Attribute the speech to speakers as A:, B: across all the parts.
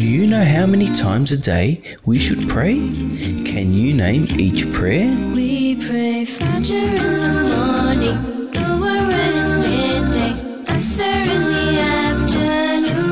A: Do you know how many times a day we should pray? Can you name each prayer?
B: We pray Fajr in the morning, Dhuhr when it's midday, Asr in the afternoon,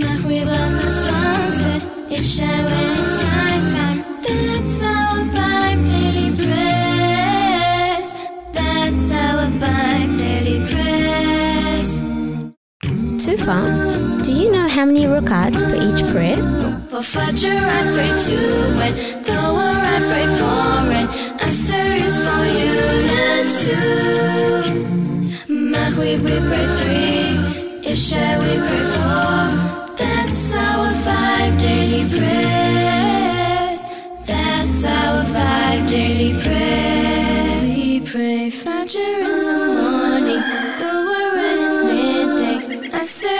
B: Maghrib after sunset, Isha when it's nighttime. That's our five daily prayers. That's our five daily prayers.
C: Tufa, do you know how many rakat for each prayer?
B: For Fajr I pray two, and Dhuhr I pray four, and Asr is for units too. Maghrib we pray three, Isha we pray four. That's our five daily prayers. That's our five daily prayers. We pray Fajr in the morning, Dhuhr when it's midday, Asr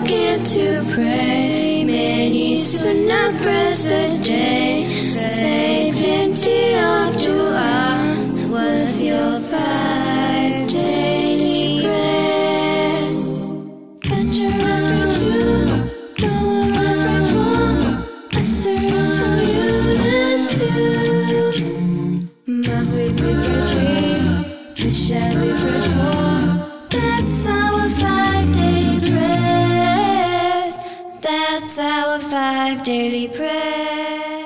B: forget to pray many prayers a day. Say plenty of dua with your five daily prayers. I pray two, Dhuhr I pray four, Asr is for units too. Maghrib we pray three, Isha we pray four. That's our five daily prayers.